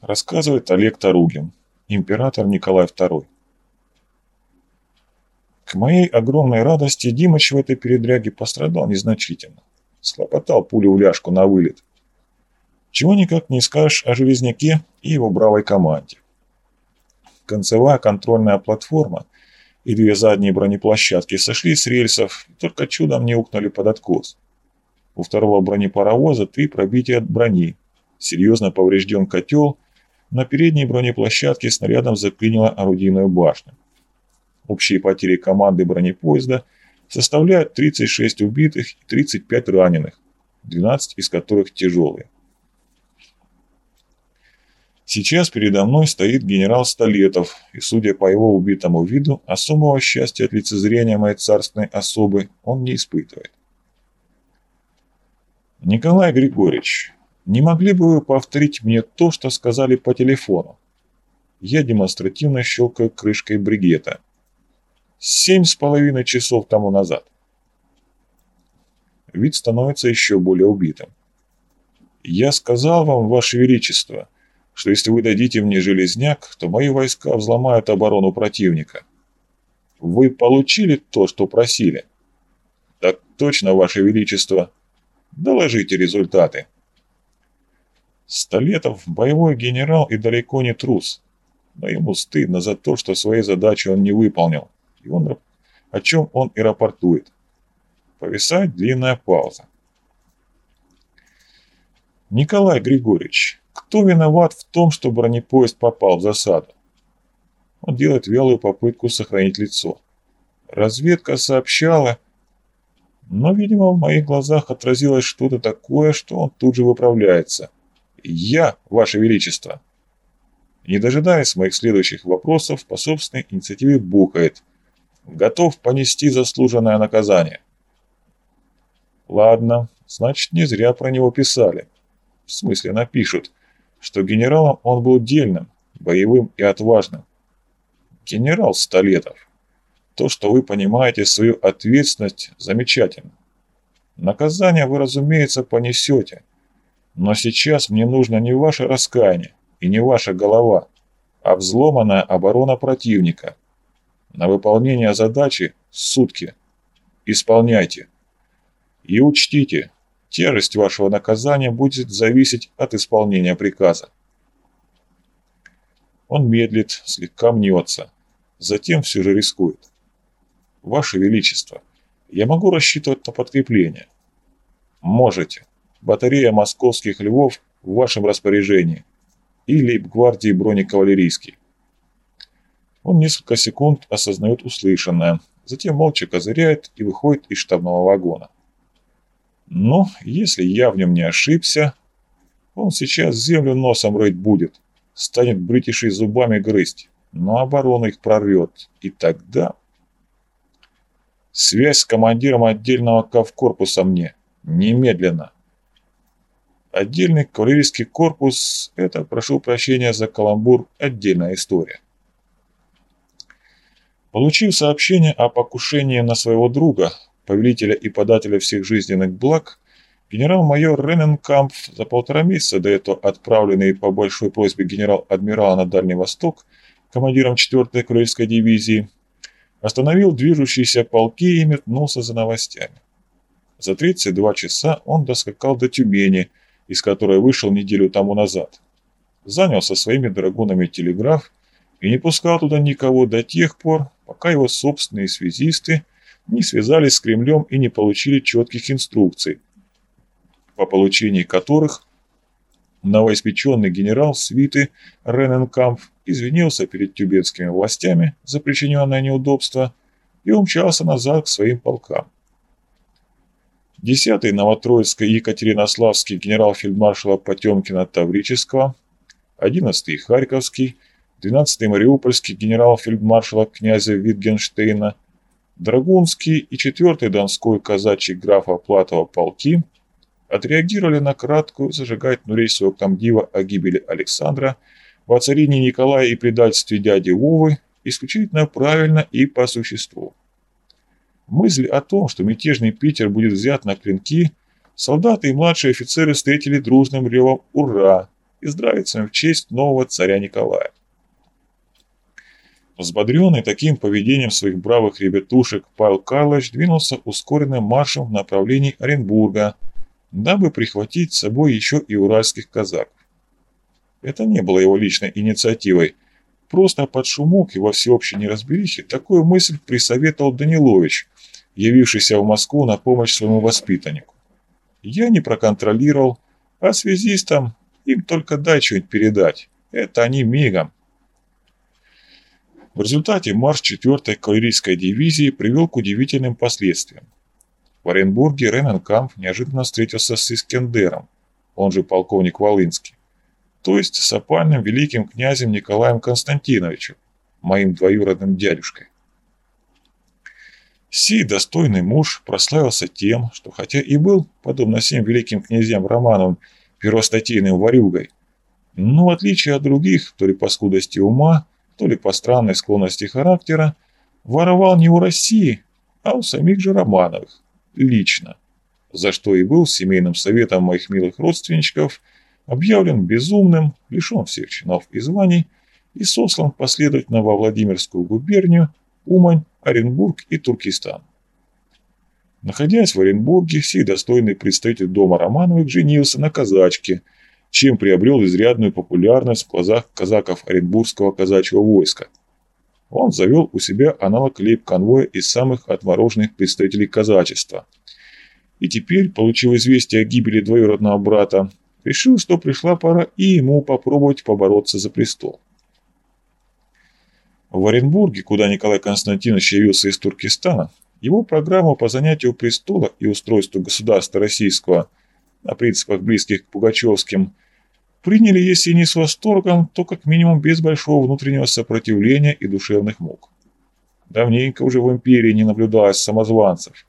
Рассказывает Олег Таругин, император Николай II. К моей огромной радости Димыч в этой передряге пострадал незначительно. Схлопотал пулю в ляжку на вылет. Чего никак не скажешь о Железняке и его бравой команде. Концевая контрольная платформа и две задние бронеплощадки сошли с рельсов и только чудом не ухнули под откос. У второго бронепаровоза три пробития от брони, серьезно поврежден котел – на передней бронеплощадке снарядом заклинило орудийную башню. Общие потери команды бронепоезда составляют 36 убитых и 35 раненых, 12 из которых тяжелые. Сейчас передо мной стоит генерал Столетов, и, судя по его убитому виду, особого счастья от лицезрения моей царственной особы он не испытывает. Николай Григорьевич, не могли бы вы повторить мне то, что сказали по телефону? Я демонстративно щелкаю крышкой бригета. Семь с половиной часов тому назад. Вид становится еще более убитым. Я сказал вам, Ваше Величество, что если вы дадите мне железняк, то мои войска взломают оборону противника. Вы получили то, что просили? Так точно, Ваше Величество. Доложите результаты. Столетов – боевой генерал и далеко не трус. Но ему стыдно за то, что свои задачи он не выполнил. И он, о чем он и рапортует. Повисает длинная пауза. Николай Григорьевич, кто виноват в том, что бронепоезд попал в засаду? Он делает вялую попытку сохранить лицо. Разведка сообщала, но, видимо, в моих глазах отразилось что-то такое, что он тут же выправляется – «Я, Ваше Величество!» Не дожидаясь моих следующих вопросов, по собственной инициативе бухает. Готов понести заслуженное наказание. Ладно, значит, не зря про него писали. В смысле, напишут, что генералом он был дельным, боевым и отважным. Генерал Столетов. То, что вы понимаете свою ответственность, замечательно. Наказание вы, разумеется, понесете. Но сейчас мне нужно не ваше раскаяние и не ваша голова, а взломанная оборона противника. На выполнение задачи сутки. Исполняйте. И учтите, тяжесть вашего наказания будет зависеть от исполнения приказа. Он медлит, слегка мнется, затем все же рискует. Ваше Величество, я могу рассчитывать на подкрепление? Можете батарея московских львов в вашем распоряжении и лейб-гвардии бронекавалерийский. Он несколько секунд осознает услышанное, затем молча козыряет и выходит из штабного вагона. Но если я в нем не ошибся, он сейчас землю носом рыть будет, станет бритишей зубами грызть, но оборону их прорвет, и тогда... Связь с командиром отдельного кавкорпуса мне. Немедленно. Отдельный кавалерийский корпус – это, прошу прощения за каламбур, отдельная история. Получив сообщение о покушении на своего друга, повелителя и подателя всех жизненных благ, генерал-майор Рененкамп, за полтора месяца до этого отправленный по большой просьбе генерал-адмирала на Дальний Восток, командиром 4-й кавалерийской дивизии, остановил движущиеся полки и метнулся за новостями. За 32 часа он доскакал до Тюмени – из которой вышел неделю тому назад. Занял со своими драгунами телеграф и не пускал туда никого до тех пор, пока его собственные связисты не связались с Кремлем и не получили четких инструкций, по получении которых новоиспеченный генерал свиты Рененкамп извинился перед тюбетскими властями за причиненное неудобство и умчался назад к своим полкам. 10-й Новотроицкий Екатеринославский генерал-фельдмаршала Потемкина Таврического, 11-й Харьковский, 12-й Мариупольский генерал-фельдмаршала князя Витгенштейна, Драгунский и 4-й Донской казачий графа Платова полки. Отреагировали на краткую зажигательную речь своего комдива о гибели Александра, воцарении Николая и предательстве дяди Вовы. Исключительно правильно и по существу. Мысль о том, что мятежный Питер будет взят на клинки, солдаты и младшие офицеры встретили дружным ревом «Ура!», и здравицами в честь нового царя Николая. Взбодренный таким поведением своих бравых ребятушек, Павел Карлович двинулся ускоренным маршем в направлении Оренбурга, дабы прихватить с собой еще и уральских казаков. Это не было его личной инициативой. Просто под шумок и во всеобщей неразберихе такую мысль присоветовал Данилович, явившийся в Москву на помощь своему воспитаннику. Я не проконтролировал, а связистам им только дай что-нибудь передать. Это они мигом. В результате марш 4-й кавалерийской дивизии привел к удивительным последствиям. В Оренбурге Рененкамп неожиданно встретился с Искендером, он же полковник Волынский, то есть с опальным великим князем Николаем Константиновичем, моим двоюродным дядюшкой. Сей достойный муж прославился тем, что хотя и был, подобно всем великим князьям Романовым, первостатейным ворюгой, но в отличие от других, то ли по скудости ума, то ли по странной склонности характера, воровал не у России, а у самих же Романовых, лично, за что и был семейным советом моих милых родственничков объявлен безумным, лишен всех чинов и званий и сослан последовательно во Владимирскую губернию, Умань, Оренбург и Туркестан. Находясь в Оренбурге, сей достойный представитель дома Романовых женился на казачке – чем приобрел изрядную популярность в глазах казаков Оренбургского казачьего войска. Он завел у себя аналог лейб-конвоя из самых отмороженных представителей казачества. И теперь, получив известие о гибели двоюродного брата, решил, что пришла пора и ему попробовать побороться за престол. В Оренбурге, куда Николай Константинович явился из Туркестана, его программу по занятию престола и устройству государства российского на принципах близких к Пугачевским приняли, если не с восторгом, то как минимум без большого внутреннего сопротивления и душевных мук. Давненько уже в империи не наблюдалось самозванцев.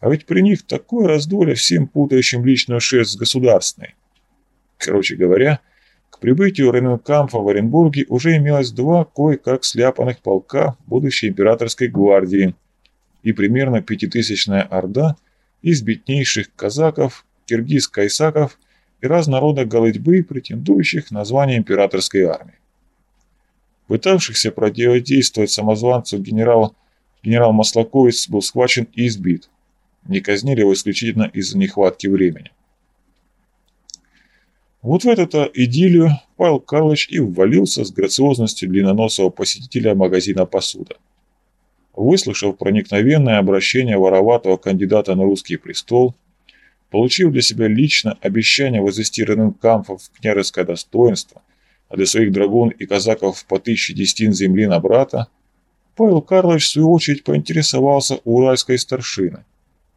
А ведь при них такое раздолье всем путающим личную шерсть с государственной. Короче говоря, к прибытию Рененкамфа в Оренбурге уже имелось два кое-как сляпанных полка будущей императорской гвардии и примерно пятитысячная орда из беднейших казаков, киргиз-кайсаков – и разнородных голытьбы, претендующих на звание императорской армии. Пытавшихся противодействовать самозванцу генерал, генерал Маслаковец был схвачен и избит. Не казнили его исключительно из-за нехватки времени. Вот в эту идиллию Павел Карлович и ввалился с грациозностью длинноносого посетителя магазина «Посуда». Выслушав проникновенное обращение вороватого кандидата на русский престол, Получив для себя лично обещание возвести Рененкамфов в княжеское достоинство, а для своих драгун и казаков по тысяче десятин земли на брата, Павел Карлович в свою очередь поинтересовался у уральской старшины.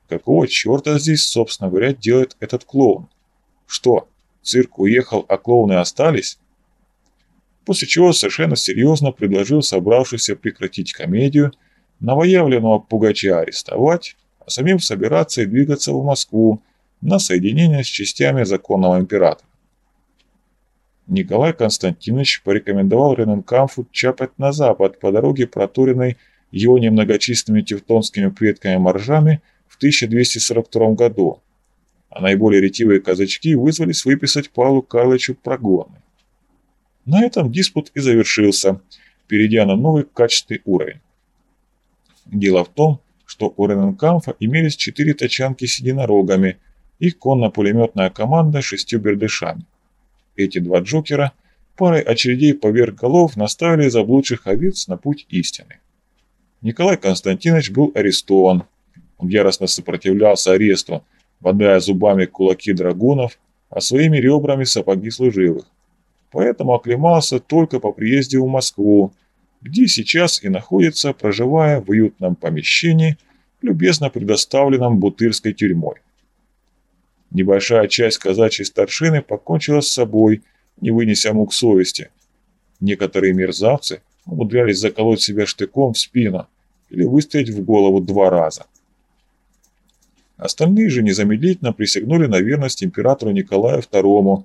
Какого черта здесь, собственно говоря, делает этот клоун? Что, цирк уехал, а клоуны остались? После чего совершенно серьезно предложил собравшихся прекратить комедию, новоявленного пугача арестовать, а самим собираться и двигаться в Москву, на соединение с частями законного императора. Николай Константинович порекомендовал Рененкамфу чапать на запад по дороге, проторенной его немногочисленными тевтонскими предками-моржами в 1242 году, а наиболее ретивые казачки вызвались выписать Павлу Карловичу прогоны. На этом диспут и завершился, перейдя на новый качественный уровень. Дело в том, что у Рененкамфа имелись четыре тачанки с единорогами – и конно-пулеметная команда с шестью бердышами. Эти два Джокера парой очередей поверх голов наставили заблудших овец на путь истины. Николай Константинович был арестован. Он яростно сопротивлялся аресту, бодая зубами кулаки драгунов, а своими ребрами сапоги служивых. Поэтому оклемался только по приезде в Москву, где сейчас и находится, проживая в уютном помещении, любезно предоставленном Бутырской тюрьмой. Небольшая часть казачьей старшины покончила с собой, не вынеся мук совести. Некоторые мерзавцы умудрялись заколоть себя штыком в спину или выстрелить в голову два раза. Остальные же незамедлительно присягнули на верность императору Николаю II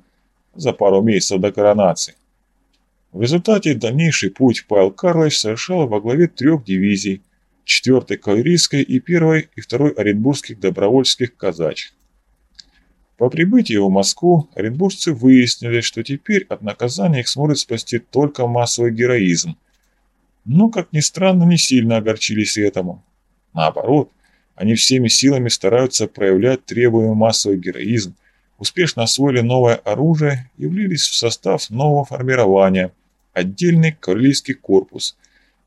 за пару месяцев до коронации. В результате дальнейший путь Павел Карлович совершал во главе трех дивизий, 4-й кавалерийской и 1-й и 2-й оренбургских добровольческих казачьих. По прибытии в Москву оренбуржцы выяснили, что теперь от наказания их сможет спасти только массовый героизм. Но, как ни странно, не сильно огорчились этому. Наоборот, они всеми силами стараются проявлять требуемый массовый героизм, успешно освоили новое оружие и влились в состав нового формирования – отдельный кавалерийский корпус,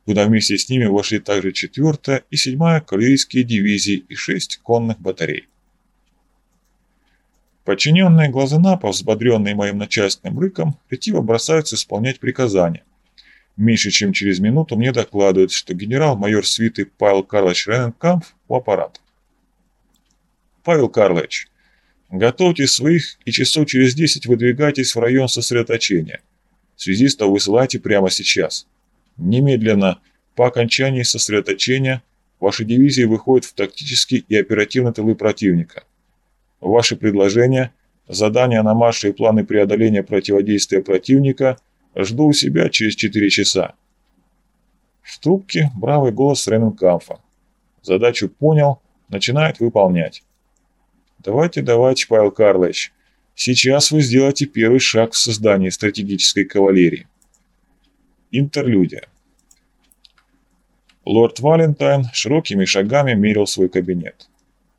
куда вместе с ними вошли также 4 и 7 кавалерийские дивизии и 6 конных батарей. Подчиненные Глазенапов, взбодренные моим начальственным рыком, ретиво бросаются исполнять приказания. Меньше чем через минуту мне докладывают, что генерал-майор свиты Павел Карлович Рененкамп у аппарата. Павел Карлович, готовьте своих и часов через 10 выдвигайтесь в район сосредоточения. Связистов высылайте прямо сейчас. Немедленно, по окончании сосредоточения, ваши дивизии выходят в тактический и оперативный тылы противника. Ваши предложения, задания на марше и планы преодоления противодействия противника жду у себя через 4 часа. В трубке бравый голос Рененкамфа. Задачу понял, начинает выполнять. Давайте, давайте, Павел Карлович. Сейчас вы сделаете первый шаг в создании стратегической кавалерии. Интерлюдия. Лорд Валентайн широкими шагами мерил свой кабинет.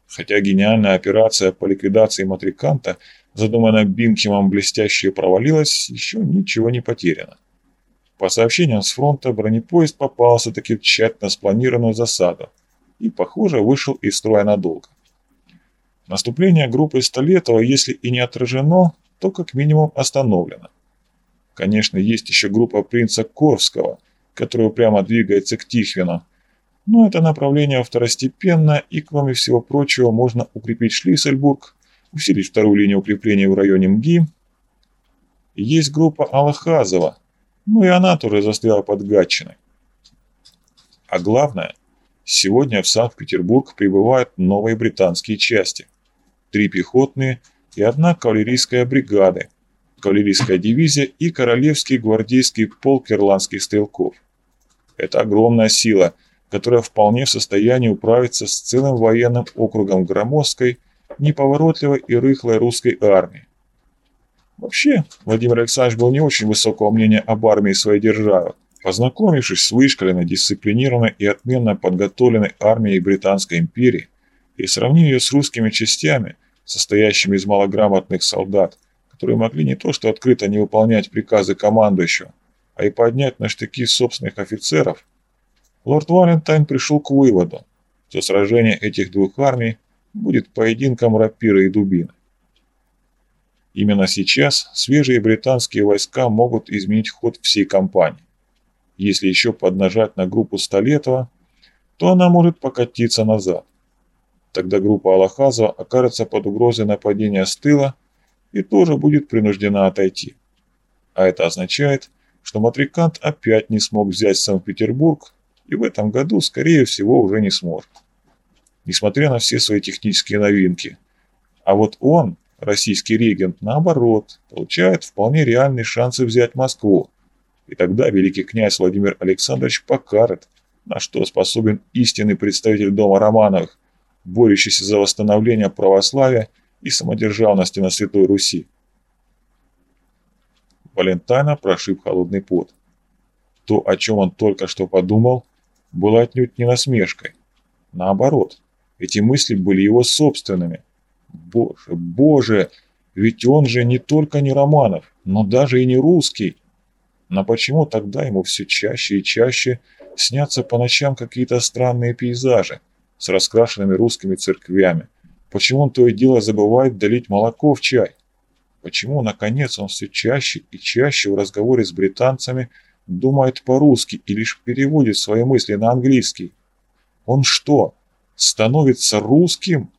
Хотя гениальная операция по ликвидации матриканта, задуманная Бинкемом блестяще провалилась, еще ничего не потеряно. По сообщениям с фронта, бронепоезд попался таки в тщательно спланированную засаду и, похоже, вышел из строя надолго. Наступление группы Столетова, если и не отражено, то как минимум остановлено. Конечно, есть еще группа принца Корского, которая прямо двигается к Тихвину, но это направление второстепенно, и, кроме всего прочего, можно укрепить Шлиссельбург, усилить вторую линию укрепления в районе МГИ. Есть группа Аллахазова, ну и она тоже застряла под Гатчиной. А главное, сегодня в Санкт-Петербург прибывают новые британские части. Три пехотные и одна кавалерийская бригада, кавалерийская дивизия и Королевский гвардейский полк ирландских стрелков. Это огромная сила – которая вполне в состоянии управиться с целым военным округом громоздкой, неповоротливой и рыхлой русской армии. Вообще, Владимир Александрович был не очень высокого мнения об армии своей державы. Познакомившись с вышкаленной, дисциплинированной и отменно подготовленной армией Британской империи и сравнив ее с русскими частями, состоящими из малограмотных солдат, которые могли не то что открыто не выполнять приказы командующего, а и поднять на штыки собственных офицеров, лорд Валентайн пришел к выводу, что сражение этих двух армий будет поединком рапиры и дубины. Именно сейчас свежие британские войска могут изменить ход всей кампании. Если еще поднажать на группу Столетова, то она может покатиться назад. Тогда группа Аллахазова окажется под угрозой нападения с тыла и тоже будет принуждена отойти. А это означает, что Матрикант опять не смог взять Санкт-Петербург и в этом году, скорее всего, уже не сможет. Несмотря на все свои технические новинки. А вот он, российский регент, наоборот, получает вполне реальные шансы взять Москву. И тогда великий князь Владимир Александрович покажет, на что способен истинный представитель дома Романовых, борющийся за восстановление православия и самодержавности на Святой Руси. Валентайна прошиб холодный пот. То, о чем он только что подумал, было отнюдь не насмешкой. Наоборот, эти мысли были его собственными. Боже, боже, ведь он же не только не Романов, но даже и не русский. Но почему тогда ему все чаще и чаще снятся по ночам какие-то странные пейзажи с раскрашенными русскими церквями? Почему он то и дело забывает долить молоко в чай? Почему, наконец, он все чаще и чаще в разговоре с британцами думает по-русски и лишь переводит свои мысли на английский. Он что, становится русским?